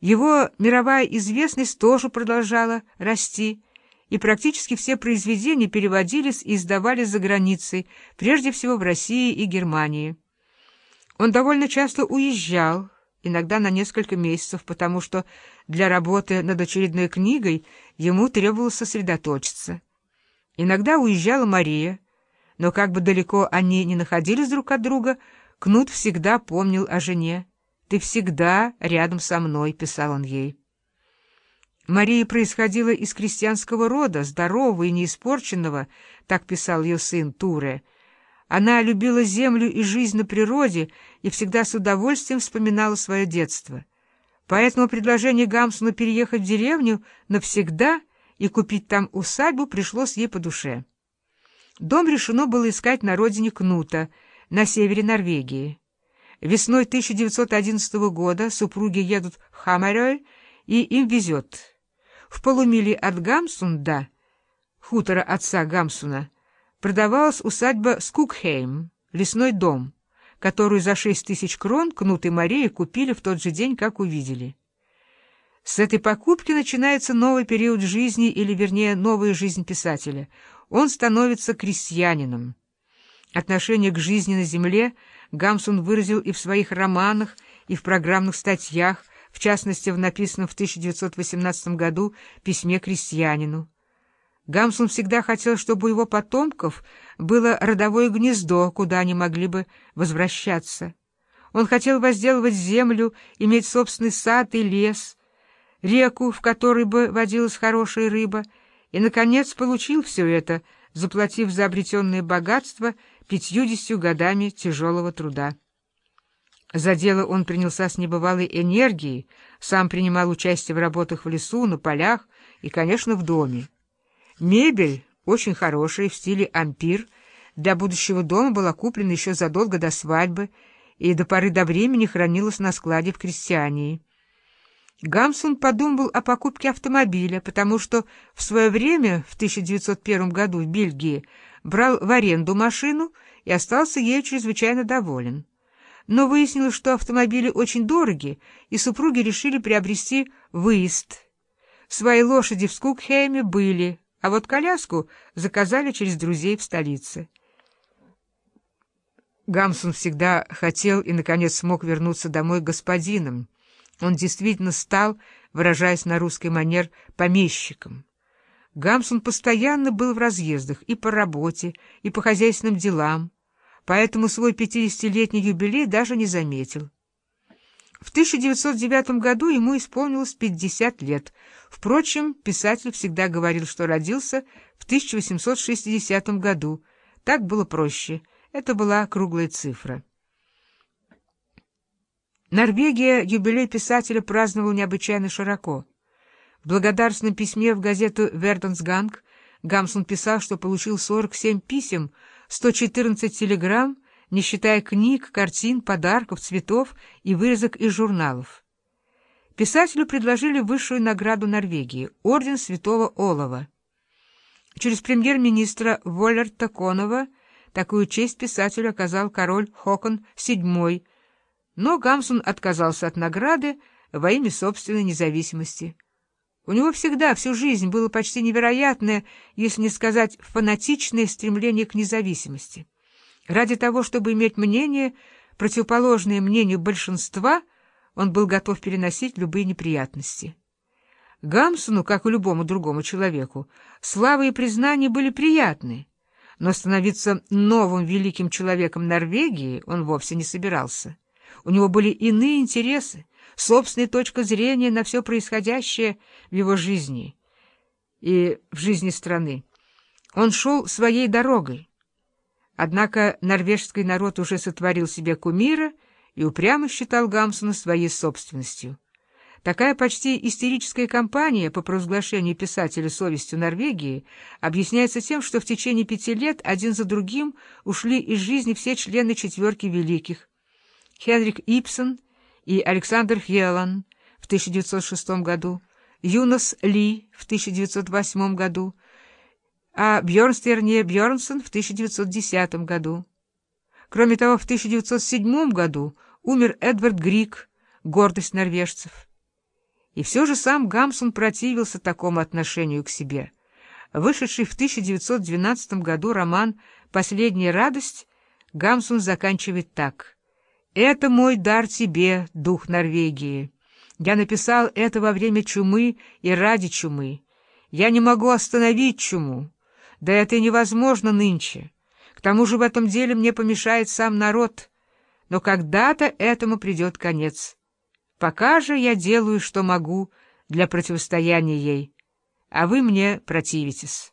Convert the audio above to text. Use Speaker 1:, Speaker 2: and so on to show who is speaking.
Speaker 1: Его мировая известность тоже продолжала расти, и практически все произведения переводились и издавались за границей, прежде всего в России и Германии. Он довольно часто уезжал, иногда на несколько месяцев, потому что для работы над очередной книгой ему требовалось сосредоточиться. Иногда уезжала Мария, но как бы далеко они ни находились друг от друга, Кнут всегда помнил о жене. «Ты всегда рядом со мной», — писал он ей. Мария происходила из крестьянского рода, здорового и неиспорченного, так писал ее сын Туре. Она любила землю и жизнь на природе и всегда с удовольствием вспоминала свое детство. Поэтому предложение Гамсуна переехать в деревню навсегда и купить там усадьбу пришлось ей по душе. Дом решено было искать на родине Кнута, на севере Норвегии. Весной 1911 года супруги едут в Хамарёй, и им везет. В полумиле от Гамсунда, хутора отца Гамсуна, продавалась усадьба Скукхейм, лесной дом, которую за шесть тысяч крон Кнут и Мария купили в тот же день, как увидели. С этой покупки начинается новый период жизни, или, вернее, новая жизнь писателя. Он становится крестьянином. Отношение к жизни на земле Гамсун выразил и в своих романах, и в программных статьях, в частности, в написанном в 1918 году письме крестьянину. Гамсун всегда хотел, чтобы у его потомков было родовое гнездо, куда они могли бы возвращаться. Он хотел возделывать землю, иметь собственный сад и лес, реку, в которой бы водилась хорошая рыба, и, наконец, получил все это, заплатив за обретенное богатство пятьюдесятью годами тяжелого труда. За дело он принялся с небывалой энергией, сам принимал участие в работах в лесу, на полях и, конечно, в доме. Мебель, очень хорошая, в стиле ампир, для будущего дома была куплена еще задолго до свадьбы и до поры до времени хранилась на складе в крестьянии. Гамсун подумал о покупке автомобиля, потому что в свое время, в 1901 году в Бельгии, брал в аренду машину и остался ею чрезвычайно доволен. Но выяснилось, что автомобили очень дороги, и супруги решили приобрести выезд. Свои лошади в Скукхейме были, а вот коляску заказали через друзей в столице. Гамсун всегда хотел и, наконец, смог вернуться домой господином. Он действительно стал, выражаясь на русский манер, помещиком. Гамсун постоянно был в разъездах и по работе, и по хозяйственным делам, поэтому свой пятидесятилетний юбилей даже не заметил. В 1909 году ему исполнилось 50 лет. Впрочем, писатель всегда говорил, что родился в 1860 году. Так было проще. Это была круглая цифра. Норвегия юбилей писателя праздновала необычайно широко. В благодарственном письме в газету «Верденсганг» Гамсун писал, что получил 47 писем, 114 телеграмм, не считая книг, картин, подарков, цветов и вырезок из журналов. Писателю предложили высшую награду Норвегии — орден Святого Олова. Через премьер-министра Воллерта Конова такую честь писателю оказал король Хокон VII — но Гамсун отказался от награды во имя собственной независимости. У него всегда, всю жизнь, было почти невероятное, если не сказать фанатичное стремление к независимости. Ради того, чтобы иметь мнение, противоположное мнению большинства, он был готов переносить любые неприятности. Гамсуну, как и любому другому человеку, слава и признание были приятны, но становиться новым великим человеком Норвегии он вовсе не собирался. У него были иные интересы, собственная точка зрения на все происходящее в его жизни и в жизни страны. Он шел своей дорогой. Однако норвежский народ уже сотворил себе кумира и упрямо считал Гамсуна своей собственностью. Такая почти истерическая кампания по провозглашению писателя совестью Норвегии объясняется тем, что в течение пяти лет один за другим ушли из жизни все члены четверки великих, Хенрик Ипсон и Александр Хелан в 1906 году, Юнос Ли в 1908 году, а Бьернстерне Бьернсон в 1910 году. Кроме того, в 1907 году умер Эдвард Грик, гордость норвежцев. И все же сам Гамсун противился такому отношению к себе. Вышедший в 1912 году роман «Последняя радость» Гамсун заканчивает так. «Это мой дар тебе, дух Норвегии. Я написал это во время чумы и ради чумы. Я не могу остановить чуму. Да это невозможно нынче. К тому же в этом деле мне помешает сам народ. Но когда-то этому придет конец». Пока же я делаю, что могу для противостояния ей, а вы мне противитесь.